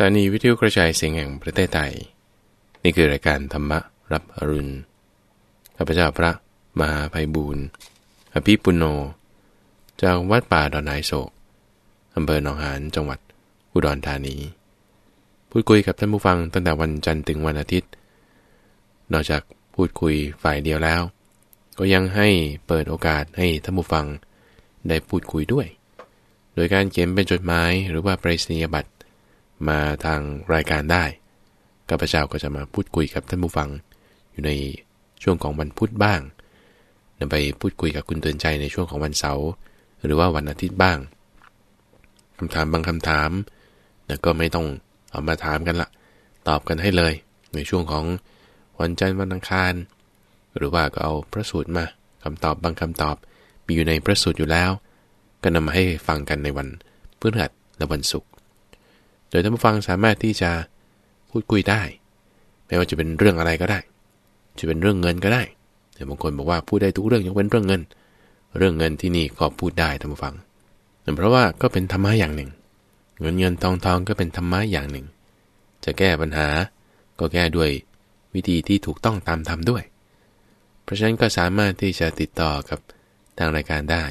ถานีวิทยุกระจายเสียงแห่งประเทศไทย นี่คือรายการธรรมรับอรุณ ข้าพเจ้าพระมหาภัยบูรณ์อภิปุโน จากวัดป่าดอนไนโศกอำเภอหนองหานจังหวัดอุดรธานี พูดคุยกับท่านผู้ฟังตั้งแต่วันจันทร์ถึงวันอาทิตย์ นอกจากพูดคุยฝ่ายเดียวแล้ว ก็ยังให้เปิดโอกาสให้ท่านผู้ฟังได้พูดคุยด้วย โดยการเขียนเป็นจดหมายหรือว่าไปรษณียบัตร มาทางรายการได้ข้าพเจ้าก็จะมาพูดคุยกับท่านผู้ฟัง อยู่ในช่วงของวันพุธบ้างนำไปพูดคุยกับคุณเตือนใจในช่วงของวันเสาร์หรือว่าวันอาทิตย์บ้างคำถามบางคำถามนะก็ไม่ต้องเอามาถามกันละตอบกันให้เลย ในช่วงของวันจันทร์วันอังคาร หรือว่าก็เอาพระสูตรมาคำตอบบางคำตอบมีอยู่ในพระสูตรอยู่แล้ว ก็นำมาให้ฟังกันในวันพฤหัสและวันศุกร์ โดยท่านผู้ฟังสามารถที่จะพูดคุยได้ ไม่ว่าจะเป็นเรื่องอะไรก็ได้ จะเป็นเรื่องเงินก็ได้แต่บางคนบอกว่าพูดได้ทุกเรื่องยกเว้นเรื่องเงิน เรื่องเงินที่นี่ก็พูดได้ท่านผู้ฟังเพราะว่าก็เป็นธรรมะอย่างหนึ่ง เงินเงินทองทองก็เป็นธรรมะอย่างหนึ่ง จะแก้ปัญหาก็แก้ด้วยวิธีที่ถูกต้องตามธรรมด้วย เพราะฉะนั้นก็สามารถที่จะติดต่อกับทางรายการได้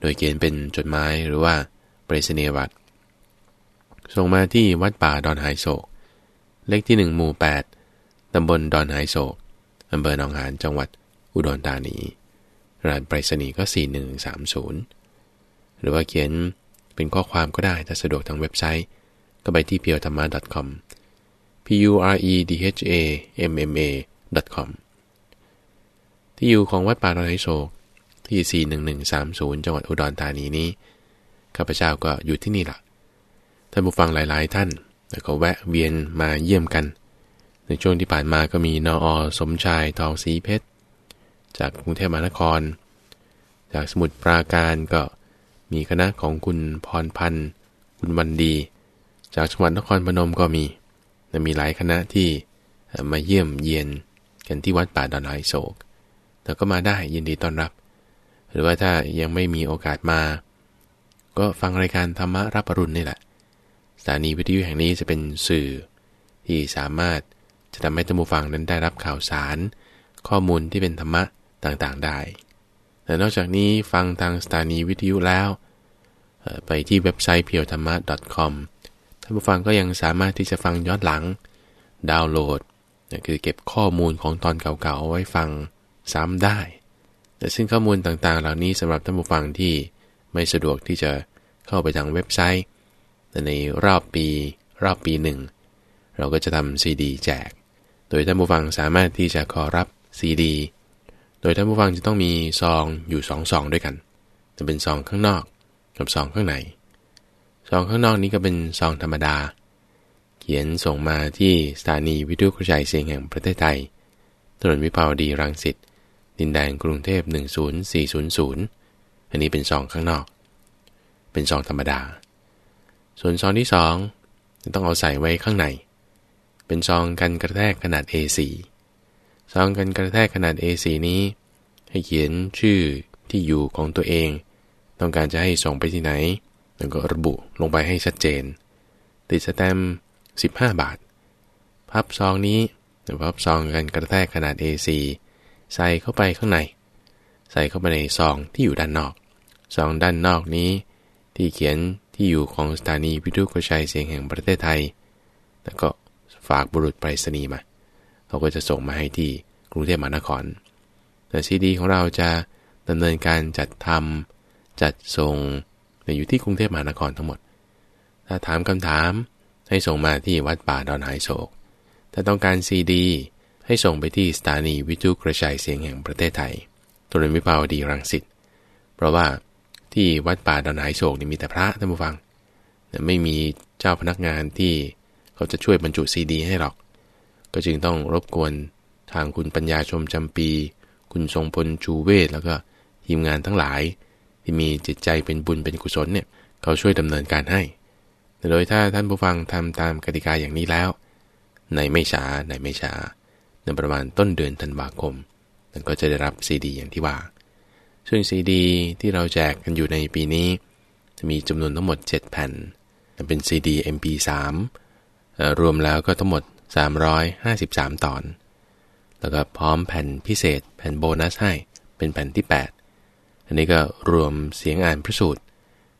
โดยเขียนเป็นจดหมายหรือว่าปริศนียบัตร ส่งมาที่วัดป่าดอนหายโศก เลขที่หนึ่งหมู่8ตำบลดอนหายโศกอำเภอหนองหานจังหวัดอุดรธานีรหัสไปรษณีย์ก็ 4130 หรือว่าเขียนเป็นข้อความก็ได้ถ้าสะดวกทางเว็บไซต์ ก็ไปที่ p พียวธรรมะ .com p u r e d h a m m a com ที่อยู่ของวัดป่าดอนหายโศกที่ 41130 จังหวัดอุดรธานีนี้ ข้าพเจ้าก็อยู่ที่นี่แหละ ท่านผู้ฟังหลายๆ ท่านแล้วก็แวะเวียนมาเยี่ยมกัน ในช่วงที่ผ่านมาก็มีนออสมชายทองสีเพชร จากกรุงเทพมหานคร จากสมุทรปราการก็มีคณะของคุณพรพันธ์ คุณวันดี จากจังหวัดนครพนมก็มีมีหลายคณะที่มาเยี่ยมเยียนกันที่วัดป่าดอนไฮโศกแต่ก็มาได้ยินดีต้อนรับ หรือว่าถ้ายังไม่มีโอกาสมา ก็ฟังรายการธรรมะรับปรุณนี่แหละ ถานีวิทยุแห่งนี้จะเป็นสื่อ ที่สามารถจะทำให้ท่านผู้ฟังนั้นได้รับข่าวสาร ข้อมูลที่เป็นธรรมะต่างๆได้ แต่นอกจากนี้ฟังทางสถานีวิทยุแล้ว ไปที่เว็บไซต์ p พียวธรรมะ .com ท่านผู้ฟังก็ยังสามารถที่จะฟังย้อนหลัง ดาวน์โหลดคือเก็บข้อมูลของตอนเก่าๆเอาไว้ฟังซ้ำได้ แต่ซึ่งข้อมูลต่างๆ เหล่านี้สำหรับท่านผู้ฟังที่ไม่สะดวกที่จะเข้าไปทางเว็บไซต์ ในรอบปีรอบปีหนึ่ง เราก็จะทำซีดีแจก โดยท่านผู้ฟังสามารถที่จะขอรับซีดี โดยท่านผู้ฟังจะต้องมีซองอยู่สองซองด้วยกัน จะเป็นซองข้างนอกกับซองข้างในซองข้างนอกนี้ก็เป็นซองธรรมดา เขียนส่งมาที่สถานีวิทยุกระจายเสียงแห่งประเทศไทย ถนนวิภาวดีรังสิต ดินแดงกรุงเทพ 10400 อันนี้เป็นซองข้างนอก เป็นซองธรรมดา ส่วนซองที่สองต้องเอาใส่ไว้ข้างใน เป็นซองกันกระแทกขนาด A4 ซองกันกระแทกขนาด A4 นี้ ให้เขียนชื่อที่อยู่ของตัวเอง ต้องการจะให้ส่งไปที่ไหน แล้วก็ระบุลงไปให้ชัดเจน ติดสแตมป์15 บาท พับซองนี้พับซองกันกระแทกขนาด A4 ใส่เข้าไปข้างใน ใส่เข้าไปในซองที่อยู่ด้านนอก ซองด้านนอกนี้ ที่เขียน ที่อยู่ของสถานีวิทยุกระจายเสียงแห่งประเทศไทย แล้วก็ฝากบุรุษไปรษณีย์มา เขาก็จะส่งมาให้ที่กรุงเทพมหานคร แต่ซีดีของเราจะดำเนินการจัดทำจัดส่งอยู่ที่กรุงเทพมหานครทั้งหมด ถ้าถามคำถามให้ส่งมาที่วัดป่าดอนหายโศก ถ้าต้องการซีดี ให้ส่งไปที่สถานีวิทยุกระจายเสียงแห่งประเทศไทยถนนวิภาวดีรังสิต เพราะว่า ที่วัดป่าดอนหายโศกนี่มีแต่พระท่านผู้ฟัง ไม่มีเจ้าพนักงานที่เขาจะช่วยบรรจุซีดี ให้หรอก ก็จึงต้องรบกวนทางคุณปัญญาชมจำปี คุณทรงพลชูเวศแล้วก็ทีมงานทั้งหลาย ที่มีจิตใจเป็นบุญเป็นกุศลเนี่ยเขาช่วยดำเนินการให้ โดยถ้าท่านผู้ฟังทำตามกติกาอย่างนี้แล้วในไม่ช้าในไม่ช้าในประมาณต้นเดือนธันวาคมนั่นก็จะได้รับซีดี อย่างที่ว่า ซึ่งซีดี ที่เราแจกกันอยู่ในปีนี้ จะมีจำนวนทั้งหมด 7 แผ่น เป็นซีดี MP3 รวมแล้วก็ทั้งหมด 353 ตอน แล้วก็พร้อมแผ่นพิเศษ แผ่นโบนัสให้ เป็นแผ่นที่ 8 อันนี้ก็รวมเสียงอ่านพระสูตร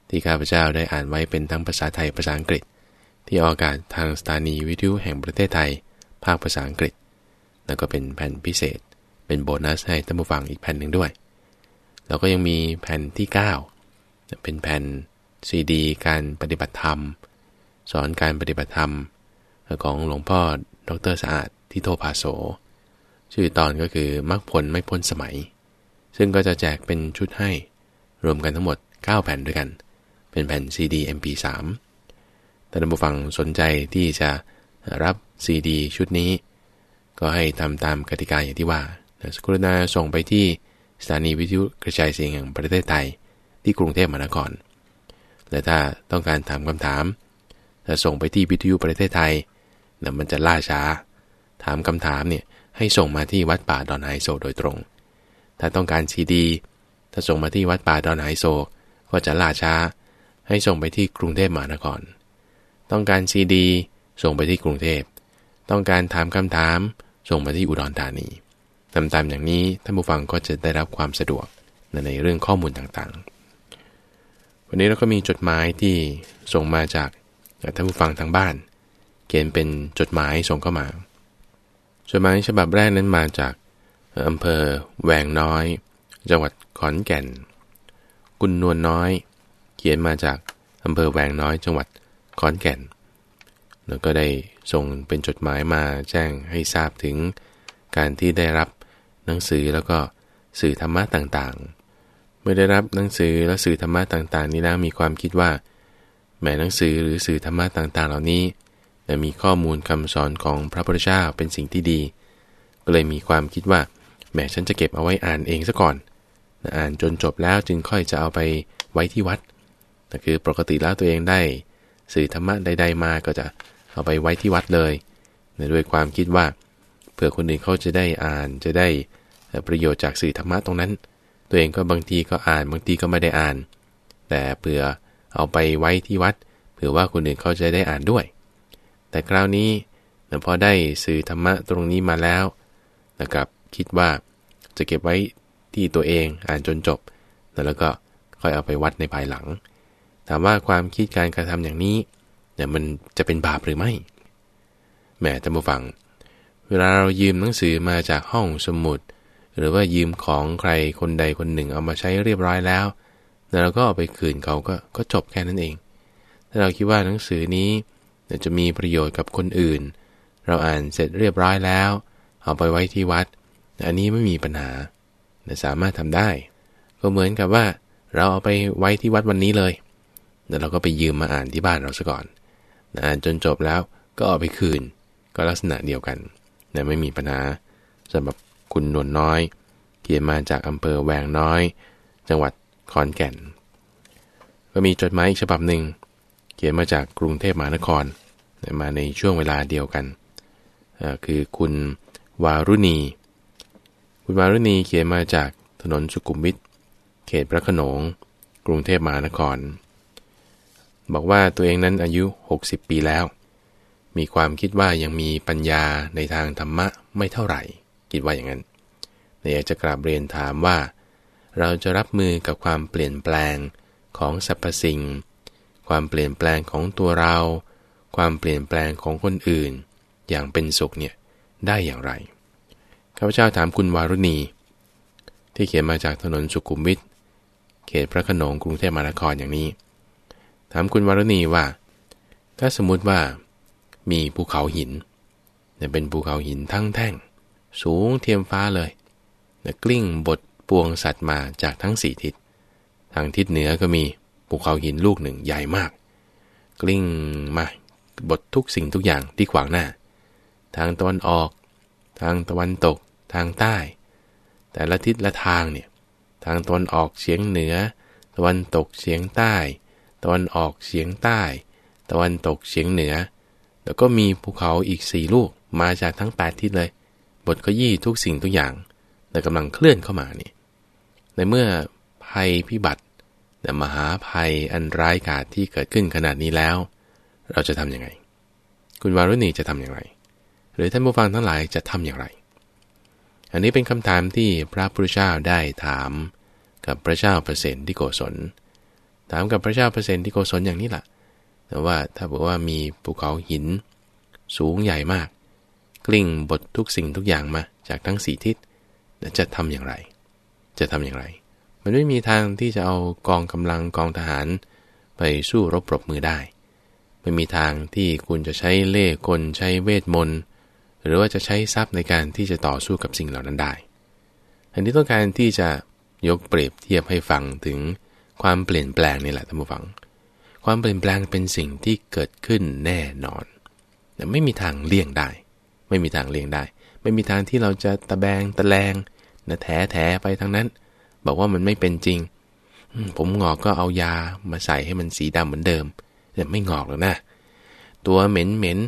ที่ข้าพเจ้าได้อ่านไว้เป็นทั้งภาษาไทยภาษาอังกฤษ ที่ออกอากาศทางสถานีวิทยุแห่งประเทศไทย ภาคภาษาอังกฤษ แล้วก็เป็นแผ่นพิเศษ เป็นโบนัสให้ท่านผู้ฟังอีกแผ่นหนึ่งด้วย แล้วก็ยังมีแผ่นที่ 9 เป็นแผ่นซีดี การปฏิบัติธรรม สอนการปฏิบัติธรรม ของหลวงพ่อดรสะอาดที่โทภาโส ชื่อตอนก็คือมรรคผลไม่พ้นสมัย ซึ่งก็จะแจกเป็นชุดให้รวมกันทั้งหมด 9 แผ่นด้วยกัน เป็นแผ่น CD MP3 แต่ท่านผู้ฟังสนใจที่จะรับซีดี ชุดนี้ ก็ให้ทำตามกติกาอย่างที่ว่าสกรุณาส่งไปที่ สถานีวิทยุกระจายเสียงแห่งประเทศไทย ที่กรุงเทพมหานคร และถ้าต้องการถามคำถามถ้าส่งไปที่วิทยุประเทศไทยนะมันจะล่าช้า ถามคำถามเนี่ยให้ส่งมาที่วัดป่าดอนไฮโซโดยตรง ถ้าต้องการซีดี ถ้าส่งมาที่วัดป่าดอนไฮโซ ก็จะล่าช้า ให้ส่งไปที่กรุงเทพมหานคร ต้องการซีดี ส่งไปที่กรุงเทพ ต้องการถามคำถาม ส่งมาที่อุดรธานี ตามๆอย่างนี้ท่านผู้ฟังก็จะได้รับความสะดวกในเรื่องข้อมูลต่างๆ วันนี้เราก็มีจดหมายที่ส่งมาจากท่านผู้ฟังทางบ้าน เขียนเป็นจดหมายส่งเข้ามา จดหมายฉบับแรกนั้นมาจากอำเภอแวงน้อย จังหวัดขอนแก่นกุนนวลน้อย เขียนมาจากอำเภอแวงน้อยจังหวัดขอนแก่น แล้วก็ได้ส่งเป็นจดหมายมาแจ้งให้ทราบถึงการที่ได้รับ หนังสือแล้วก็สื่อธรรมะต่างๆ เมื่อได้รับหนังสือและสื่อธรรมะต่างๆ นี้แล้วมีความคิดว่า แม้หนังสือหรือสื่อธรรมะต่างๆ เหล่านี้จะมีข้อมูลคำสอนของพระพุทธเจ้าเป็นสิ่งที่ดี ก็เลยมีความคิดว่าแม้ฉันจะเก็บเอาไว้อ่านเองซะก่อน อ่านจนจบแล้วจึงค่อยจะเอาไปไว้ที่วัดแต่คือปกติแล้วตัวเองได้ สื่อธรรมะใด ๆ มาก็จะเอาไปไว้ที่วัดเลย ด้วยความคิดว่า เผื่อคนอื่นเขาจะได้อ่านจะได้ประโยชน์จากสื่อธรรมะตรงนั้น ตัวเองก็บางทีก็อ่านบางทีก็ไม่ได้อ่าน แต่เผื่อเอาไปไว้ที่วัด เผื่อว่าคนอื่นเขาจะได้อ่านด้วย แต่คราวนี้พอได้สื่อธรรมะตรงนี้มาแล้วนะครับคิดว่าจะเก็บไว้ที่ตัวเองอ่านจนจบ แล้วก็ค่อยเอาไปวัดในภายหลัง ถามว่าความคิดการกระทำอย่างนี้เนี่ยมันจะเป็นบาปหรือไม่แหมท่านผู้ฟัง เวลาเรายืมหนังสือมาจากห้องสมุด หรือว่ายืมของใครคนใดคนหนึ่งเอามาใช้เรียบร้อยแล้วแล้วเราก็เอาไปคืนเขาก็ก็จบแค่นั้นเอง ถ้าเราคิดว่าหนังสือนี้จะมีประโยชน์กับคนอื่น เราอ่านเสร็จเรียบร้อยแล้ว เอาไปไว้ที่วัด อันนี้ไม่มีปัญหาสามารถทำได้ ก็เหมือนกับว่า เราเอาไปไว้ที่วัดวันนี้เลยแล้วเราก็ไปยืมมาอ่านที่บ้านเราซะก่อนอ่านจนจบแล้วก็เอาไปคืน ก็ลักษณะเดียวกัน นะไม่มีปัญหาสำหรับคุณนวลน้อยเขียนมาจากอำเภอแวงน้อย จังหวัดขอนแก่น ก็มีจดหมายอีกฉบับหนึ่ง เขียนมาจากกรุงเทพมหานคร มาในช่วงเวลาเดียวกัน คือคุณวารุณี คุณวารุณีเขียนมาจากถนนสุขุมวิท เขตพระขนง กรุงเทพมหานคร บอกว่าตัวเองนั้นอายุ 60 ปีแล้ว มีความคิดว่ายังมีปัญญาในทางธรรมะไม่เท่าไหร่ คิดว่าอย่างนั้นอยากจะกราบเรียนถามว่า เราจะรับมือกับความเปลี่ยนแปลงของสรรพสิ่ง ความเปลี่ยนแปลงของตัวเรา ความเปลี่ยนแปลงของคนอื่น อย่างเป็นสุขเนี่ยได้อย่างไรข้าพเจ้าถามคุณวารุณี ที่เขียนมาจากถนนสุขุมวิทเขตพระขนงกรุงเทพมหานครอย่างนี้ ถามคุณวารุณีว่า ถ้าสมมติว่า มีภูเขาหินเนี่ยเป็นภูเขาหินทั้งแท่ง สูงเทียมฟ้าเลยเนี่ยกลิ้งบทปวงสัตว์มาจากทั้งสี่ทิศ ทางทิศเหนือก็มีภูเขาหินลูกหนึ่งใหญ่มาก กลิ้งมาบททุกสิ่งทุกอย่างที่ขวางหน้า ทางตะวันออก ทางตะวันตก ทางใต้ แต่ละทิศละทางเนี่ย ทางตะวันออกเฉียงเหนือ ตะวันตกเฉียงใต้ ตะวันออกเฉียงใต้ ตะวันตกเฉียงเหนือ แล้วก็มีภูเขาอีกสี่ลูกมาจากทั้งแปดทิศเลย บทขยี้ทุกสิ่งทุกอย่างแต่กำลังเคลื่อนเข้ามานี่ ในเมื่อภัยพิบัติมหาภัยอันร้ายกาจที่เกิดขึ้นขนาดนี้แล้ว เราจะทำยังไง คุณวารุณีจะทำอย่างไร หรือท่านผู้ฟังทั้งหลายจะทำอย่างไร อันนี้เป็นคำถามที่พระพุทธเจ้าได้ถามกับพระเจ้าเปรตที่โกศล ถามกับพระเจ้าเปรตที่โกศลอย่างนี้แหละ แต่ว่าถ้าบอกว่ามีภูเขาหิน สูงใหญ่มาก กลิ้งบททุกสิ่งทุกอย่างมาจากทั้งสี่ทิศจะทำอย่างไร จะทำอย่างไร มันไม่มีทางที่จะเอากองกำลังกองทหาร ไปสู้รบปรบมือได้ ไม่มีทางที่คุณจะใช้เล่ห์กลใช้เวทมนต์หรือว่าจะใช้ทรัพย์ในการที่จะต่อสู้กับสิ่งเหล่านั้นได้ อันนี้ต้องการที่จะยกเปรียบเทียบให้ฟังถึงความเปลี่ยนแปลงนี่แหละท่านผู้ฟัง ความเปลี่ยนแปลงเป็นสิ่งที่เกิดขึ้นแน่นอนแต่ไม่มีทางเลี่ยงได้ ไม่มีทางเลี่ยงได้ ไม่มีทางที่เราจะตะแบงตะแลงนะแถแถไปทางนั้น บอกว่ามันไม่เป็นจริง ผมงอกก็เอายามาใส่ให้มันสีดำเหมือนเดิมแต่ไม่งอกหรอกนะ ตัวเหม็นเหม็น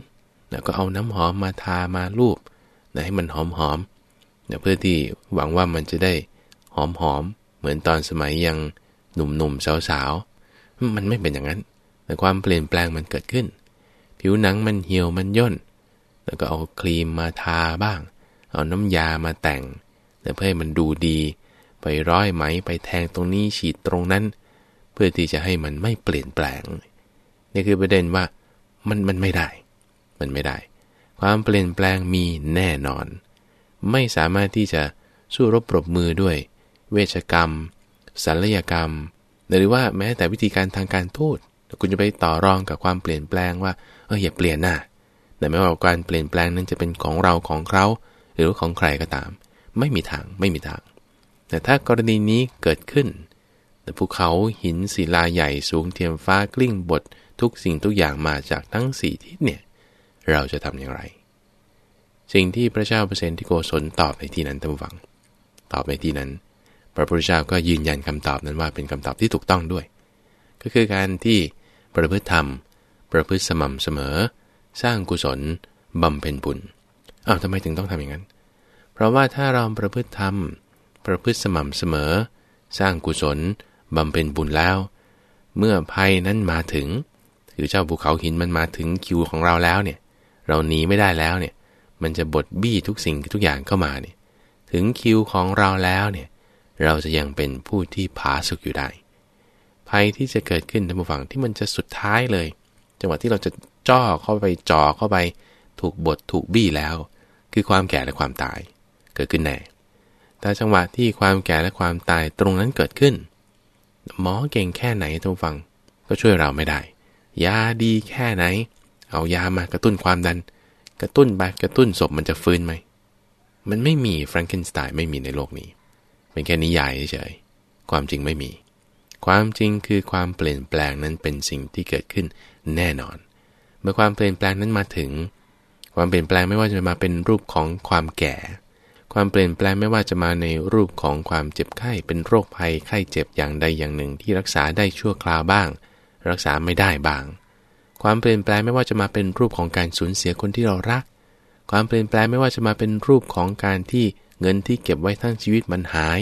แล้วก็เอาน้ำหอมมาทามาลูบนะให้มันหอมหอมนะเพื่อที่หวังว่ามันจะได้หอมหอมเหมือนตอนสมัยยังหนุ่มๆสาวๆ มันไม่เป็นอย่างนั้น แต่ความเปลี่ยนแปลงมันเกิดขึ้น ผิวหนังมันเหี่ยวมันย่น แล้วก็เอาครีมมาทาบ้าง เอาน้ำยามาแต่งเพื่อให้มันดูดี ไปร้อยไหมไปแทงตรงนี้ฉีดตรงนั้น เพื่อที่จะให้มันไม่เปลี่ยนแปลง นี่คือประเด็นว่ามันมันไม่ได้ มันไม่ได้ ความเปลี่ยนแปลงมีแน่นอน ไม่สามารถที่จะสู้รบปรบมือด้วย เวชกรรมศัลยกรรม หรือว่าแม้แต่วิธีการทางการทูตคุณจะไปต่อรองกับความเปลี่ยนแปลงว่าเอออย่าเปลี่ยนหน้าแต่ไม่ว่าการเปลี่ยนแปลงนั้นจะเป็นของเราของเขาหรือของใครก็ตาม ไม่มีทางไม่มีทาง แต่ถ้ากรณีนี้เกิดขึ้น แต่ภูเขาหินศิลาใหญ่สูงเทียมฟ้ากลิ้งบททุกสิ่งทุกอย่างมาจากทั้งสี่ทิศเนี่ยเราจะทำอย่างไร สิ่งที่พระเจ้าเปรตที่โกศลตอบในที่นั้นท่านฟัง ตอบในที่นั้น พระพุทธเจ้าก็ยืนยันคำตอบนั้นว่าเป็นคำตอบที่ถูกต้องด้วย ก็คือการที่ประพฤติธรรม ประพฤติสม่ำเสมอ สร้างกุศลบำเพ็ญบุญอ้าวทำไมถึงต้องทำอย่างนั้น เพราะว่าถ้าเราประพฤติธรรม ประพฤติสม่ำเสมอ สร้างกุศลบำเพ็ญบุญแล้ว เมื่อภัยนั้นมาถึงคือเจ้าภูเขาหินมันมาถึงคิวของเราแล้วเนี่ย เราหนีไม่ได้แล้วเนี่ย มันจะบดบี้ทุกสิ่งทุกอย่างเข้ามาเนี่ย ถึงคิวของเราแล้วเนี่ย เราจะยังเป็นผู้ที่ผาสุกอยู่ได้ ภัยที่จะเกิดขึ้นท่านผู้ฟังที่มันจะสุดท้ายเลย จังหวะที่เราจะจ่อเข้าไปจ่อเข้าไป ถูกบดถูกบี้แล้ว คือความแก่และความตาย เกิดขึ้นแน่แต่จังหวะที่ความแก่และความตายตรงนั้นเกิดขึ้น หมอเก่งแค่ไหนท่านผู้ฟังก็ช่วยเราไม่ได้ ยาดีแค่ไหน เอายามากระตุ้นความดัน กระตุ้นไปกระตุ้นศพมันจะฟื้นไหม มันไม่มีแฟรงเกนสไตน์ไม่มีในโลกนี้ เป็นแค่นิยายเฉยความจริงไม่มี ความจริงคือความเปลี่ยนแปลงนั้นเป็นสิ่งที่เกิดขึ้นแน่นอน เมื่อความเปลี่ยนแปลงนั้นมาถึง ความเปลี่ยนแปลงไม่ว่าจะมาเป็นรูปของความแก่ ความเปลี่ยนแปลงไม่ว่าจะมาในรูปของความเจ็บไข้เป็นโรคภัยไข้เจ็บอย่างใดอย่างหนึ่งที่รักษาได้ชั่วคราวบ้าง รักษาไม่ได้บาง ความเปลี่ยนแปลงไม่ว่าจะมาเป็นรูปของการสูญเสียคนที่เรารัก ความเปลี่ยนแปลงไม่ว่าจะมาเป็นรูปของการที่ เงินที่เก็บไว้ทั้งชีวิตมันหาย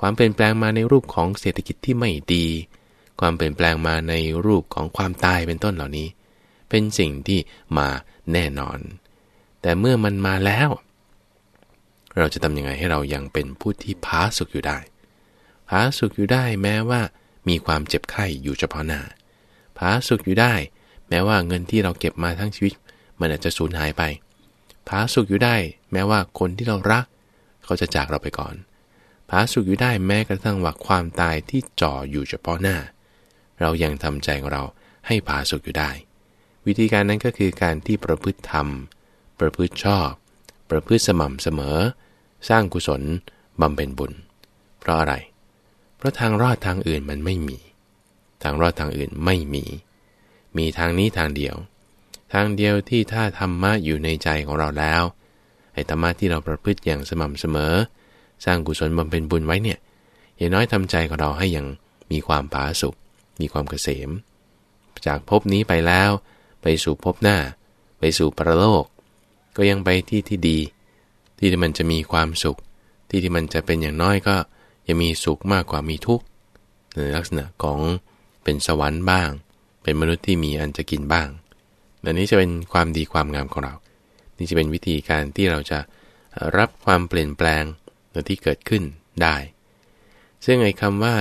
ความเปลี่ยนแปลงมาในรูปของเศรษฐกิจที่ไม่ดี ความเปลี่ยนแปลงมาในรูปของความตายเป็นต้นเหล่านี้ เป็นสิ่งที่มาแน่นอน แต่เมื่อมันมาแล้ว เราจะทำยังไงให้เรายังเป็นผู้ที่พาสุขอยู่ได้พาสุขอยู่ได้แม้ว่ามีความเจ็บไข้อยู่เฉพาะหน้าผาสุขอยู่ได้ แม้ว่าเงินที่เราเก็บมาทั้งชีวิต มันอาจจะสูญหายไปผาสุขอยู่ได้ แม้ว่าคนที่เรารัก เขาจะจากเราไปก่อนผาสุขอยู่ได้แม้กระทั่งว่าความตายที่จ่ออยู่เฉพาะหน้า เรายังทำใจของเราให้ผาสุขอยู่ได้ วิธีการนั้นก็คือการที่ประพฤติธรรม ประพฤติชอบ ประพฤติสม่ำเสมอ สร้างกุศลบำเพ็ญบุญ เพราะอะไร เพราะทางรอดทางอื่นมันไม่มี ทางรอดทางอื่นไม่มี มีทางนี้ทางเดียว ทางเดียวที่ถ้าธรรมะอยู่ในใจของเราแล้ว ไอ้ธรรมะที่เราประพฤติอย่างสม่ำเสมอ สร้างกุศลบำเพ็ญบุญไว้เนี่ยอย่างน้อยทำใจของเราให้ยังมีความผาสุกมีความเกษม จากภพนี้ไปแล้ว ไปสู่ภพหน้า ไปสู่ปรโลก ก็ยังไปที่ที่ดี ที่ที่มันจะมีความสุข ที่ที่มันจะเป็นอย่างน้อยก็ยังมีสุขมากกว่ามีทุกข์ในลักษณะของเป็นสวรรค์บ้าง เป็นมนุษย์ที่มีอันจะกินบ้างอันนี้จะเป็นความดีความงามของเรา นี่จะเป็นวิธีการที่เราจะรับความเปลี่ยนแปลงที่เกิดขึ้นได้ ซึ่งไอ้คำว่า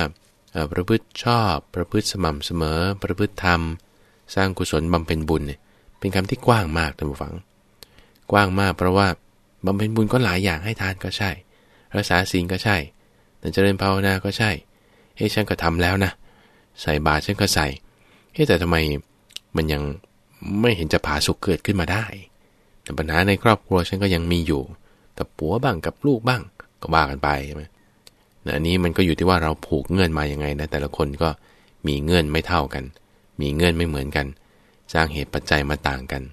ประพฤติชอบประพฤติสม่ำเสมอ ประพฤติธรรม สร้างกุศลบำเพ็ญบุญเนี่ยเป็นคำที่กว้างมากท่านผู้ฟัง กว้างมากเพราะว่าบำเพ็ญบุญก็หลายอย่างให้ทานก็ใช่ รักษาศีลก็ใช่แต่เจริญภาวนาก็ใช่เฮ้ฉันก็ทำแล้วนะ ใส่บาตรฉันก็ใส่เฮ้แต่ทำไมมันยังไม่เห็นจะผาสุกเกิดขึ้นมาได้ แต่ปัญหาในครอบครัวฉันก็ยังมีอยู่ แต่ปัวบ้างกับลูกบ้างก็ว่ากันไปใช่ไหมอันนี้มันก็อยู่ที่ว่าเราผูกเงื่อนมาอย่างไงนะแต่ละคนก็มีเงื่อนไม่เท่ากัน มีเงื่อนไม่เหมือนกัน สร้างเหตุปัจจัยมาต่างกัน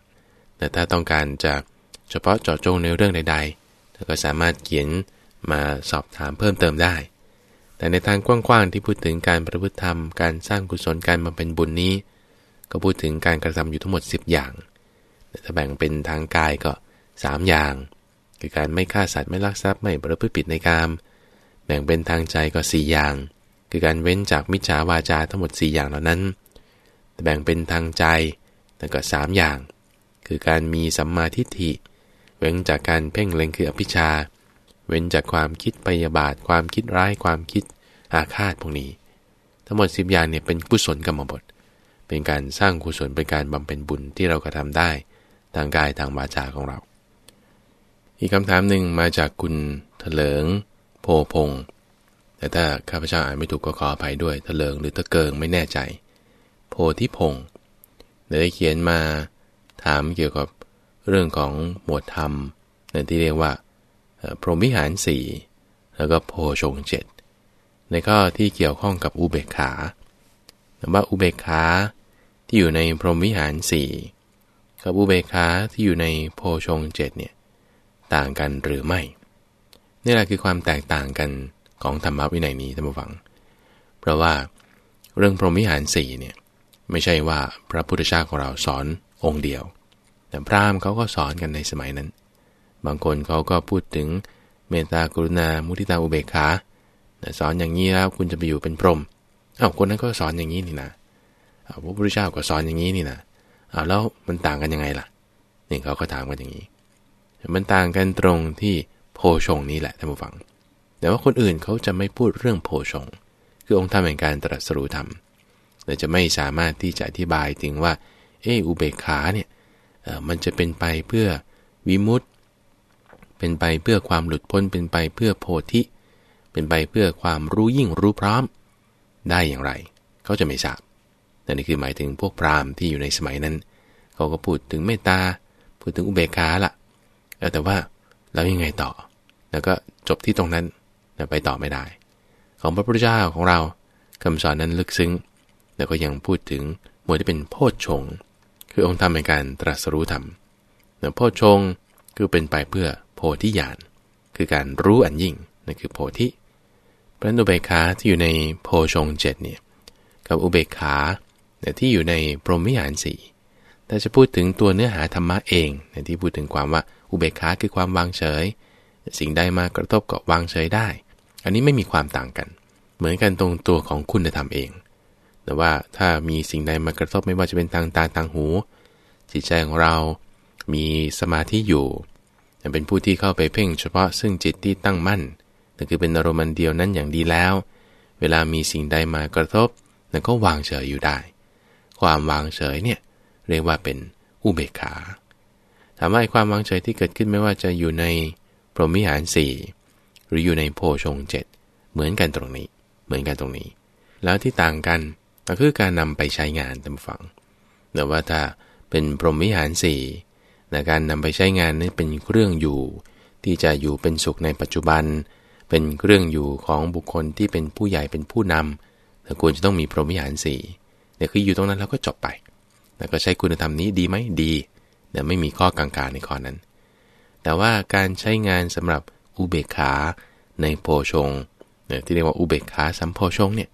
แต่ถ้าต้องการจะเฉพาะเจาะจงในเรื่องใดๆก็สามารถเขียนมาสอบถามเพิ่มเติมได้ แต่ในทางกว้างๆที่พูดถึงการประพฤติธรรม การสร้างกุศลการมาเป็นบุญนี้ ก็พูดถึงการกระทำอยู่ทั้งหมด 10 อย่าง ถ้าแบ่งเป็นทางกายก็ 3 อย่าง คือการไม่ฆ่าสัตว์ไม่ลักทรัพย์ไม่ประพฤติผิดในกามแบ่งเป็นทางใจก็ 4 อย่าง คือการเว้นจากมิจฉาวาจาทั้งหมด 4 อย่างเหล่านั้นแต่แบ่งเป็นทางใจแต่ก็ 3 อย่าง คือการมีสัมมาทิฏฐิ เว้นจากการเพ่งเล็งคืออภิชา เว้นจากความคิดปยาบาท ความคิดร้ายความคิดอาฆาตพวกนี้ ทั้งหมดสิบอย่างเนี่ยเป็นกุศลกรรมบท เป็นการสร้างกุศลเป็นการบำเพ็ญบุญที่เรากระทาได้ ทางกายทางวาจาของเรา อีกคำถามหนึ่งมาจากคุณเถลิง โพพง แต่ถ้าข้าพเจ้าอ่านไม่ถูกก็ขออภัยด้วยเถลิงหรือตะเกิงไม่แน่ใจ โพธิพงได้เขียนมาถามเกี่ยวกับเรื่องของหมวดธรรมในที่เรียกว่าพรหมวิหารสี่แล้วก็โพชงเจ็ดในข้อที่เกี่ยวข้องกับอุเบกขาว่าอุเบกขาที่อยู่ในพรหมวิหารสี่ กับอุเบกขาที่อยู่ในโพชงเจ็ดเนี่ยต่างกันหรือไม่นี่แหละคือความแตกต่างกันของธรรมวินัยนี้ท่านผู้ฟัง เพราะว่าเรื่องพรหมวิหารสี่เนี่ยไม่ใช่ว่าพระพุทธเจ้าของเราสอนองค์เดียว แต่พราหมณ์เขาก็สอนกันในสมัยนั้น บางคนเขาก็พูดถึงเมตตากรุณา มุทิตาอุเบกขาสอนอย่างนี้แล้วคุณจะไปอยู่เป็นพรหมอ้าวคนนั้นก็สอนอย่างนี้นี่นะพระพุทธเจ้าก็สอนอย่างนี้นี่นะ อาแล้วมันต่างกันยังไงล่ะนี่เขาก็ถามกันอย่างนี้ มันต่างกันตรงที่โพชงนี้แหละท่านผู้ฟัง แต่ว่าคนอื่นเขาจะไม่พูดเรื่องโพชง คือองค์ธรรมแห่งการตรัสรู้ธรรมแต่จะไม่สามารถที่จะอธิบายถึงว่า เอออุเบกขาเนี่ยมันจะเป็นไปเพื่อวิมุตตเป็นไปเพื่อความหลุดพ้น เป็นไปเพื่อโพธิ เป็นไปเพื่อความรู้ยิ่งรู้พร้อม ได้อย่างไร เขาจะไม่ทราบ นั่นี่คือหมายถึงพวกพราหมณ์ที่อยู่ในสมัยนั้น เขาก็พูดถึงเมตตา พูดถึงอุเบกขาละแต่ว่าแล้วยังไงต่อ แล้วก็จบที่ตรงนั้นไปต่อไม่ได้ ของพระพุทธเจ้าของเราคำสอนนั้นลึกซึ้ง แล้วก็ยังพูดถึงหมวดที่เป็นโพชฌงคือองค์ธรรมในการตรัสรู้ธรรมโพชฌงคือเป็นไปเพื่อโพธิญาณคือการรู้อันยิ่งนั่นคือโพธิพระอุเบกขาที่อยู่ในโพชงเจ็ดเนี่ยกับอุเบกขา ที่อยู่ในพรหมิหารสี่แต่จะพูดถึงตัวเนื้อหาธรรมะเองในที่พูดถึงความว่าอุเบกขาคือความวางเฉย สิ่งใดมากระทบก็วางเฉยได้ อันนี้ไม่มีความต่างกัน เหมือนกันตรงตัวของคุณธรรมเอง แต่ว่าถ้ามีสิ่งใดมากระทบไม่ว่าจะเป็นทางตาทางหู จิตใจของเรา มีสมาธิอยู่เป็นผู้ที่เข้าไปเพ่งเฉพาะซึ่งจิตที่ตั้งมั่นนั่นคือเป็นอารมณ์เดียวนั้นอย่างดีแล้ว เวลามีสิ่งใดมากระทบนั่นก็วางเฉยอยู่ได้ ความวางเฉยเนี่ยเรียกว่าเป็นอุเบกขาถามว่าความวางเฉยที่เกิดขึ้นไม่ว่าจะอยู่ในพรหมิหารสี่หรืออยู่ในโพชงเจ็ดเหมือนกันตรงนี้ เหมือนกันตรงนี้ แล้วที่ต่างกันก็คือการนำไปใช้งานตามฝังแต่ว่าถ้าเป็นพรหมิหารสี่ในการนำไปใช้งานนั้นเป็นเครื่องอยู่ ที่จะอยู่เป็นสุขในปัจจุบัน เป็นเครื่องอยู่ของบุคคลที่เป็นผู้ใหญ่เป็นผู้นำแต่ควรจะต้องมีพรหมิหารสี่ เนี่ยคืออยู่ตรงนั้นแล้วก็จบไป แล้วก็ใช้คุณธรรมนี้ดีไหมดีแต่ไม่มีข้อกังขาในข้อนั้น แต่ว่าการใช้งานสำหรับอุเบกขาในโพชงเนี่ยที่เรียกว่าอุเบกขาสัมโพชงเนี่ย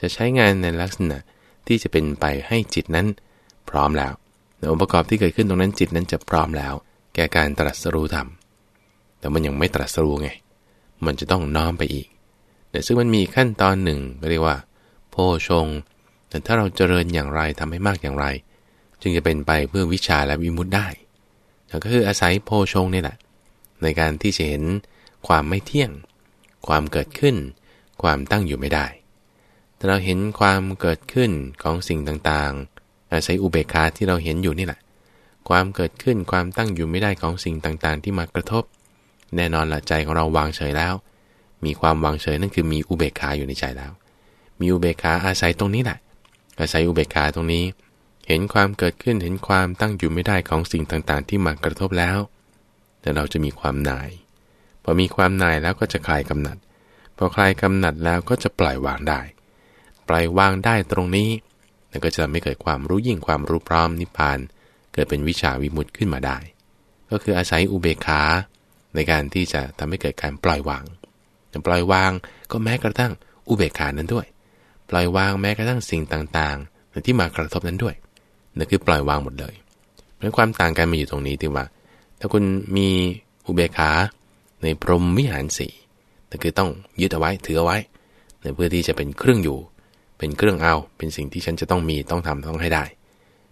จะใช้งานในลักษณะที่จะเป็นไปให้จิตนั้นพร้อมแล้วองค์ประกอบที่เกิดขึ้นตรงนั้นจิตนั้นจะพร้อมแล้ว แก่การตรัสรู้ธรรม แต่มันยังไม่ตรัสรู้ไง มันจะต้องน้อมไปอีกแต่ซึ่งมันมีขั้นตอนหนึ่งเรียกว่า โพชง แต่ถ้าเราเจริญอย่างไรทำให้มากอย่างไร จึงจะเป็นไปเพื่อวิชาและวิมุตได้ก็คืออาศัยโพชงนี่แหละ ในการที่จะเห็นความไม่เที่ยง ความเกิดขึ้น ความตั้งอยู่ไม่ได้ แต่เราเห็นความเกิดขึ้นของสิ่งต่างๆ อาศัยอุเบกขาที่เราเห็นอยู่นี่แหละ ความเกิดขึ้นความตั้งอยู่ไม่ได้ของสิ่งต่างๆ ที่มากระทบ แน่นอนละใจของเราวางเฉยแล้ว มีความวางเฉยนั่นคือมีอุเบกขาอยู่ในใจแล้ว มีอุเบกขาอาศัยตรงนี้แหละ อาศัยอุเบกขาตรงนี้ เห็นความเกิดขึ้นเห็นความตั้งอยู่ไม่ได้ของสิ่งต่างๆ ที่มากระทบแล้ว แต่เราจะมีความหน่าย พอมีความหน่ายแล้วก็จะคลายกำหนัด พอคลายกำหนัดแล้วก็จะปล่อยวางได้ ปล่อยวางได้ตรงนี้นั่นก็จะไม่เกิดความรู้ยิ่งความรู้พร้อมนิพพาน เกิดเป็นวิชาวิมุตต์ขึ้นมาได้ ก็คืออาศัยอุเบกขาในการที่จะทำให้เกิดการปล่อยวางปล่อยวางก็แม้กระทั่งอุเบกขานั้นด้วย ปล่อยวางแม้กระทั่งสิ่งต่างๆที่มากระทบนั้นด้วยนั่นคือปล่อยวางหมดเลยเพราะความต่างกันมาอยู่ตรงนี้ที่ว่า ถ้าคุณมีอุเบกขาในพรหมวิหารสี่นั่นคือต้องยึดเอาไว้ถือเอาไว้เพื่อที่จะเป็นเครื่องอยู่ เป็นเครื่องเอา เป็นสิ่งที่ฉันจะต้องมีต้องทำต้องให้ได้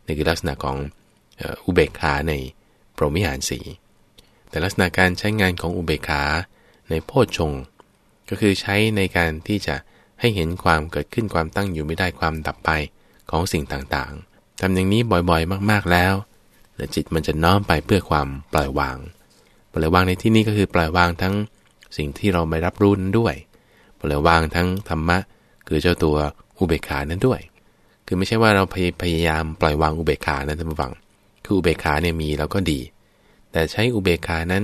นี่คือลักษณะของอุเบกขาในพรหมวิหารสีแต่ลักษณะการใช้งานของอุเบกขาในโพชฌงก็คือใช้ในการที่จะ ให้เห็นความเกิดขึ้นความตั้งอยู่ไม่ได้ความดับไปของสิ่งต่างๆทำอย่างนี้บ่อยๆ มากๆแล้วและจิตมันจะน้อมไปเพื่อความปล่อยวาง ปล่อยวางในที่นี้ก็คือปล่อยวางทั้งสิ่งที่เราไม่รับรู้นั้นด้วย ปล่อยวางทั้งธรรมะ คือเจ้าตัวอุเบกขานั้นด้วย คือไม่ใช่ว่าเราพยายามปล่อยวางอุเบกขานั้นท่านผู้ฟัง คืออุเบกขาเนี่ยมีแล้วก็ดี แต่ใช้อุเบกขานั้น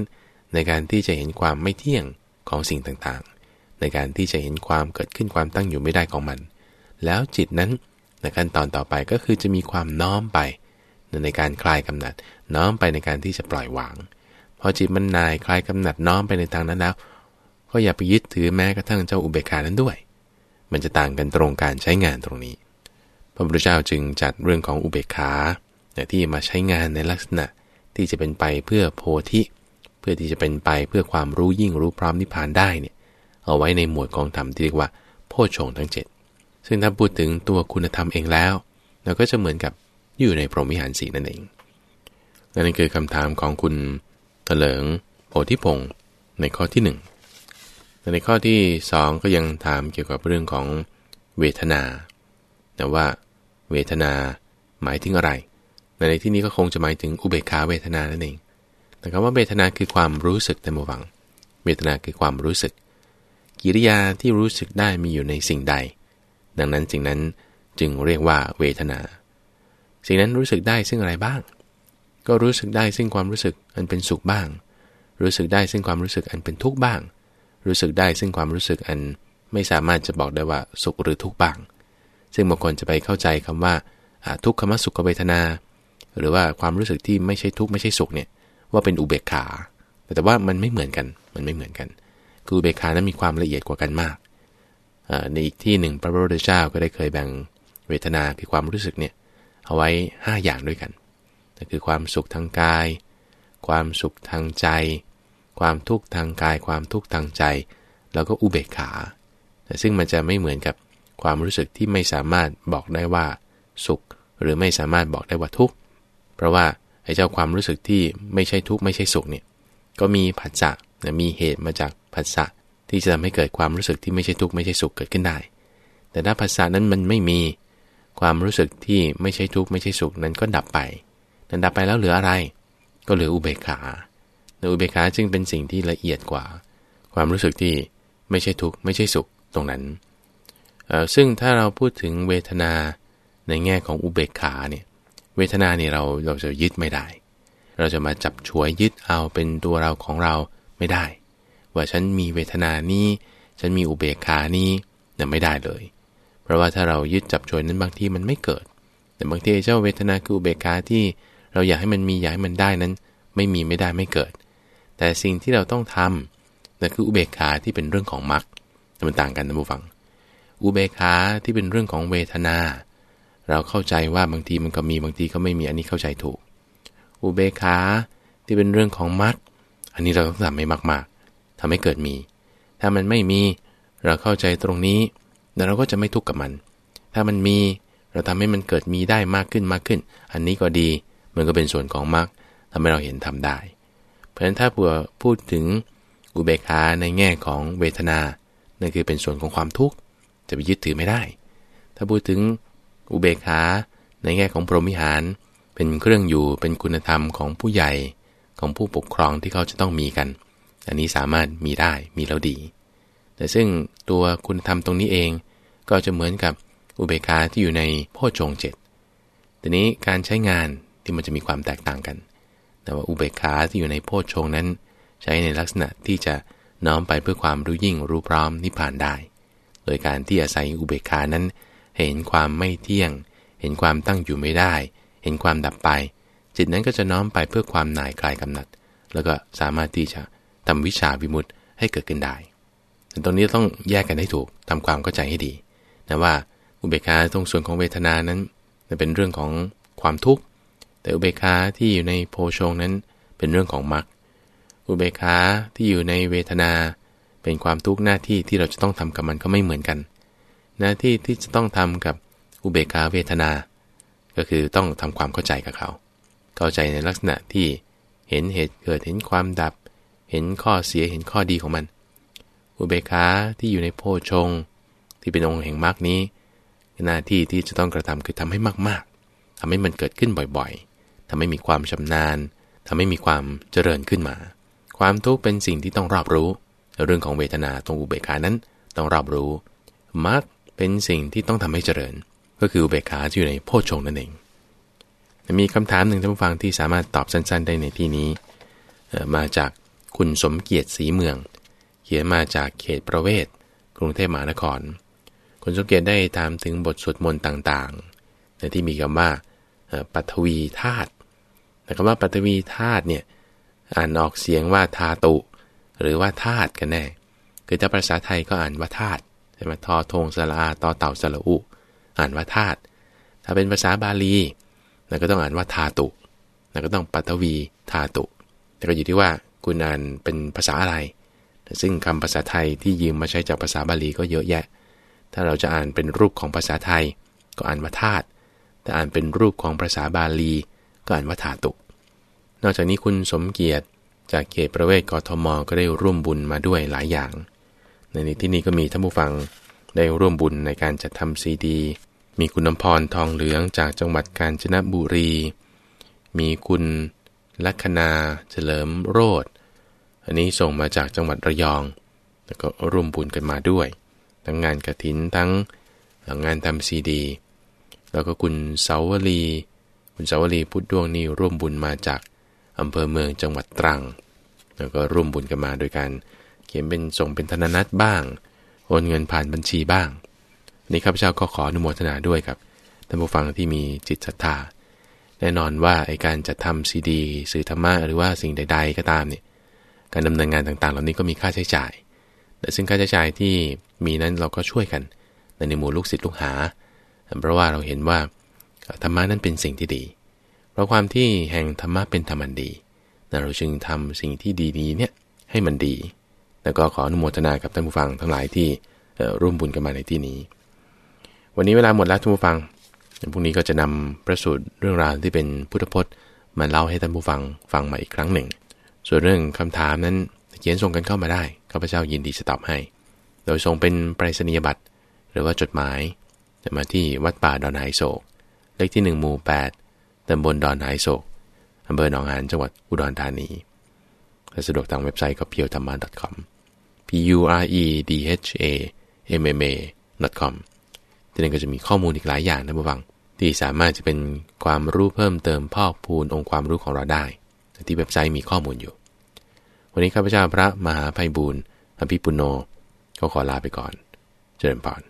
ในการที่จะเห็นความไม่เที่ยงของสิ่งต่างๆ ในการที่จะเห็นความเกิดขึ้นความตั้งอยู่ไม่ได้ของมัน แล้วจิตนั้นในขั้นตอนต่อไปก็คือจะมีความน้อมไป ในการคลายกำหนัด น้อมไปในการที่จะปล่อยวาง พอจิตมันนายคลายกำหนัดน้อมไปในทางนั้นแล้วก็อย่าไปยึดถือแม้กระทั่งเจ้าอุเบกขานั้นด้วย มันจะต่างกันตรงการใช้งานตรงนี้ พระพุทธเจ้าจึงจัดเรื่องของอุเบกขาที่มาใช้งานในลักษณะที่จะเป็นไปเพื่อโพธิ เพื่อที่จะเป็นไปเพื่อความรู้ยิ่งรู้พร้อมนิพพานได้เนี่ย เอาไว้ในหมวดของธรรมที่เรียกว่า โพชงทั้ง 7 ซึ่งถ้าพูดถึงตัวคุณธรรมเองแล้วเราก็จะเหมือนกับอยู่ในพรหมวิหารสีนั่นเองนั่นคือคำถามของคุณเถลิงโพธิพงศ์ในข้อที่หนึ่งในข้อที่สองก็ยังถามเกี่ยวกับเรื่องของเวทนาแต่ว่าเวทนาหมายถึงอะไร ในที่นี้ก็คงจะหมายถึงอุเบกขาเวทนานั่นเองแต่คำว่าเวทนาคือความรู้สึกแต่มาวัง เวทนาคือความรู้สึก กิริยาที่รู้สึกได้มีอยู่ในสิ่งใด ดังนั้นสิ่งนั้นจึงเรียกว่าเวทนา สิ่งนั้นรู้สึกได้ซึ่งอะไรบ้าง ก็รู้สึกได้ซึ่งความรู้สึกอันเป็นสุขบ้าง รู้สึกได้ซึ่งความรู้สึกอันเป็นทุกข์บ้าง รู้สึกได้ซึ่งความรู้สึกอันไม่สามารถจะบอกได้ว่าสุขหรือทุกข์บ้าง ซึ่งบางคนจะไปเข้าใจคำว่าทุกขมสุขเวทนา หรือว่าความรู้สึกที่ไม่ใช่ทุกข์ไม่ใช่สุขเนี่ยว่าเป็นอุเบกขา แต่ว่ามันไม่เหมือนกัน มันไม่เหมือนกัน คืออุเบกขานั้นมีความละเอียดกว่ากันมาก ในอีกที่หนึ่งพระพุทธเจ้าก็ได้เคยแบ่งเวทนาคือความรู้สึกเนี่ยเอาไว้ 5 อย่างด้วยกันนั่นคือความสุขทางกาย ความสุขทางใจ ความทุกข์ทางกาย ความทุกข์ทางใจ แล้วก็อุเบกขาแต่ซึ่งมันจะไม่เหมือนกับความรู้สึกที่ไม่สามารถบอกได้ว่าสุข หรือไม่สามารถบอกได้ว่าทุกข์ เพราะว่าไอ้เจ้าความรู้สึกที่ไม่ใช่ทุกข์ไม่ใช่สุขเนี่ยก็มีผัสสะ มีเหตุมาจากผัสสะที่จะทำให้เกิดความรู้สึกที่ไม่ใช่ทุกข์ไม่ใช่สุขเกิดขึ้นได้ แต่ถ้าภาษานั้นมันไม่มีความรู้สึกที่ไม่ใช่ทุกข์ไม่ใช่สุขนั้นก็ดับไปนั้นดับไปแล้วเหลืออะไร ก็เหลืออุเบกขาในอุเบกขาจึงเป็นสิ่งที่ละเอียดกว่า ความรู้สึกที่ไม่ใช่ทุกข์ไม่ใช่สุขตรงนั้นซึ่งถ้าเราพูดถึงเวทนาในแง่ของอุเบกขาเนี่ยเวทนาเนี่ยเราเราจะยึดไม่ได้ เราจะมาจับฉวยยึดเอาเป็นตัวเราของเรา ไม่ได้ ว่าฉันมีเวทนานี้ ฉันมีอุเบกขานี้เนี่ยไม่ได้เลย เพราะว่าถ้าเรายึดจับจอยนั้นบางทีมันไม่เกิด แต่บางทีเจ้าเวทนาคืออุเบกขาที่เราอยากให้มันมีอยากให้มันได้นั้น ไม่มีไม่ได้ไม่เกิด แต่สิ่งที่เราต้องทำนั่นคืออุเบกขาที่เป็นเรื่องของมรรคมันต่างกันนะผู้ฟัง อุเบกขาที่เป็นเรื่องของเวทนา เราเข้าใจว่าบางทีมันก็มีบางทีก็ไม่มีอันนี้เข้าใจถูก อุเบกขาที่เป็นเรื่องของมรรค อันนี้เราต้องทำให้มากๆทำให้เกิดมี ถ้ามันไม่มีเราเข้าใจตรงนี้แล้วเราก็จะไม่ทุกข์กับมัน ถ้ามันมีเราทำให้มันเกิดมีได้มากขึ้นมากขึ้น อันนี้ก็ดีมันก็เป็นส่วนของมรรคทำให้เราเห็นทำได้ เพราะฉะนั้นถ้าเผื่อพูดถึงอุเบกขาในแง่ของเวทนานั่นคือเป็นส่วนของความทุกข์จะไปยึดถือไม่ได้ ถ้าพูดถึงอุเบกขาในแง่ของพรหมิหาร เป็นเครื่องอยู่เป็นคุณธรรมของผู้ใหญ่ ของผู้ปกครองที่เขาจะต้องมีกัน อันนี้สามารถมีได้มีแล้วดี แต่ซึ่งตัวคุณธรรมตรงนี้เองก็จะเหมือนกับอุเบกขาที่อยู่ในโพชฌงเจ็ดทีนี้การใช้งานที่มันจะมีความแตกต่างกัน แต่ว่าอุเบกขาที่อยู่ในโพชฌงนั้น ใช้ในลักษณะที่จะน้อมไปเพื่อความรู้ยิ่งรู้พร้อมนิพพานได้ โดยการที่อาศัยอุเบกขานั้น เห็นความไม่เที่ยง เห็นความตั้งอยู่ไม่ได้ เห็นความดับไป จิตนั้นก็จะน้อมไปเพื่อความหน่ายคลายกำหนัด แล้วก็สามารถที่จะทำวิชาวิมุตต์ให้เกิดขึ้นได้แต่ตรงนี้ต้องแยกกันให้ถูกทำความเข้าใจให้ดีนะว่าอุเบกขาตรงส่วนของเวทนานั้นเป็นเรื่องของความทุกข์ แต่อุเบกขาที่อยู่ในโพชงนั้นเป็นเรื่องของมรรคอุเบกขาที่อยู่ในเวทนา เป็นความทุกข์หน้าที่ที่เราจะต้องทำกับมันก็ไม่เหมือนกัน หน้าที่ที่จะต้องทำกับอุเบกขาเวทนา ก็คือต้องทำความเข้าใจกับเขา เข้าใจในลักษณะที่เห็นเหตุเกิดเห็นความดับ เห็นข้อเสียเห็นข้อดีของมัน อุเบกขาที่อยู่ในโพชงที่เป็นองค์แห่งมรรคนี้ หน้าที่ที่จะต้องกระทำคือทำให้มากๆทำให้มันเกิดขึ้นบ่อยๆทำให้มีความชำนาญทำให้มีความเจริญขึ้นมา ความทุกข์เป็นสิ่งที่ต้องรอบรู้ เรื่องของเวทนาตรงอุเบกขานั้นต้องรอบรู้มรรคเป็นสิ่งที่ต้องทำให้เจริญ ก็คืออุเบกขาที่อยู่ในโพชงนั่นเอง มีคำถามหนึ่งท่านผู้ฟังที่สามารถตอบสั้น ๆ ได้ในที่นี้ มาจากคุณสมเกียรติศรีเมือง เขียนมาจากเขตประเวศกรุงเทพมหานคร คุณสมเกียรติได้ถามถึงบทสวดมนต์ต่างๆในที่มีคำว่าปัทวีธาตุแต่คำว่าปัทวีธาตุเนี่ยอ่านออกเสียงว่าธาตุ หรือว่าธาตุกันแน่ คือถ้าภาษาไทยก็อ่านว่าธาตุใช่ไหมทอทงสระอาตอเต่าสระอุ อ่านว่าธาตุถ้าเป็นภาษาบาลี เราก็ต้องอ่านว่าธาตุเราก็ต้องปัทวีธาตุ แต่ก็อยู่ที่ว่าคุณอ่านเป็นภาษาอะไร ซึ่งคำภาษาไทยที่ยืมมาใช้จากภาษาบาลีก็เยอะแยะ ถ้าเราจะอ่านเป็นรูปของภาษาไทย ก็อ่านว่าธาตุแต่อ่านเป็นรูปของภาษาบาลี ก็อ่านว่าธาตุ นอกจากนี้คุณสมเกียรติจากเขตประเวศกทมก็ได้ร่วมบุญมาด้วยหลายอย่าง ในที่นี้ก็มีท่านผู้ฟังได้ร่วมบุญในการจัดทำซีดี มีคุณน้ำพรทองเหลืองจากจังหวัดกาญจนบุรี มีคุณลัคนาเฉลิมโรดอันนี้ส่งมาจากจังหวัดระยอง แล้วก็ร่วมบุญกันมาด้วย ทั้งงานกระถินทั้งงานทำซีดี แล้วก็คุณเสาวลี คุณเสาวลีพุทธดวงนี่ร่วมบุญมาจากอำเภอเมืองจังหวัดตรัง แล้วก็ร่วมบุญกันมาโดยการเขียนเป็นส่งเป็นธนนัตบ้าง โอนเงินผ่านบัญชีบ้าง นี่ข้าพเจ้าก็ขออนุโมทนาด้วยครับท่านผู้ฟังที่มีจิตศรัทธา แน่นอนว่าไอการจัดทำซีดีสื่อธรรมะหรือว่าสิ่งใด ๆ ก็ตามเนี่ยการดำเนินงานต่างๆ เหล่านี้ก็มีค่าใช้จ่าย แต่ซึ่งค่าใช้จ่ายที่มีนั้นเราก็ช่วยกันในหมู่ลูกศิษย์ลูกหา เพราะว่าเราเห็นว่าธรรมะนั้นเป็นสิ่งที่ดี เพราะความที่แห่งธรรมะเป็นธรรมันดี เราจึงทำสิ่งที่ดีๆเนี่ยให้มันดี แล้วก็ขออนุโมทนากับท่านผู้ฟังทั้งหลายที่ร่วมบุญกันมาในที่นี้ วันนี้เวลาหมดแล้วท่านผู้ฟังพรุ่งนี้ก็จะนำประสูตรเรื่องราวที่เป็นพุทธพจน์มาเล่าให้ท่านผู้ฟังฟังใหม่อีกครั้งหนึ่ง ส่วนเรื่องคำถามนั้นเขียนส่งกันเข้ามาได้ข้าพเจ้ายินดีจะตอบให้ โดยส่งเป็นไปรษณียบัตรหรือว่าจดหมายจะมาที่วัดป่าดอนหายโศก เลขที่ 1 หมู่ 8ตำบลดอนหายโศกอำเภอหนองหานจังหวัดอุดรธานีถ้าสะดวกทางเว็บไซต์ก็เพียวธรรมะ .com p u r e d h a m m a com ที่นั่นก็จะมีข้อมูลอีกหลายอย่างนะผู้ฟัง ที่สามารถจะเป็นความรู้เพิ่มเติมพอกพูนองค์ความรู้ของเราได้ ที่เว็บไซต์มีข้อมูลอยู่ วันนี้ข้าพเจ้าพระมหาภัยบูรณ์อภิปุโนก็ขอลาไปก่อน เจริญพร